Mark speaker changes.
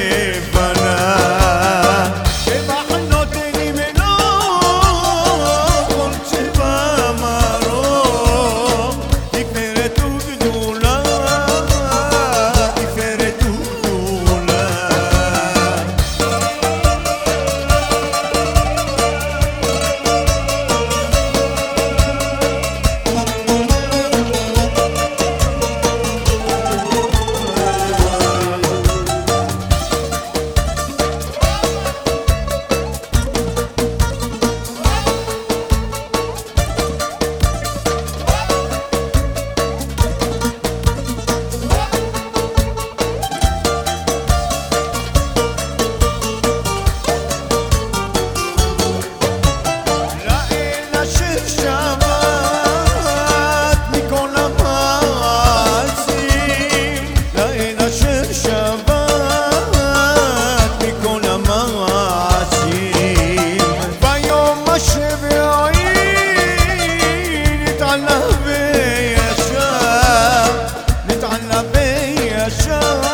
Speaker 1: everybody. show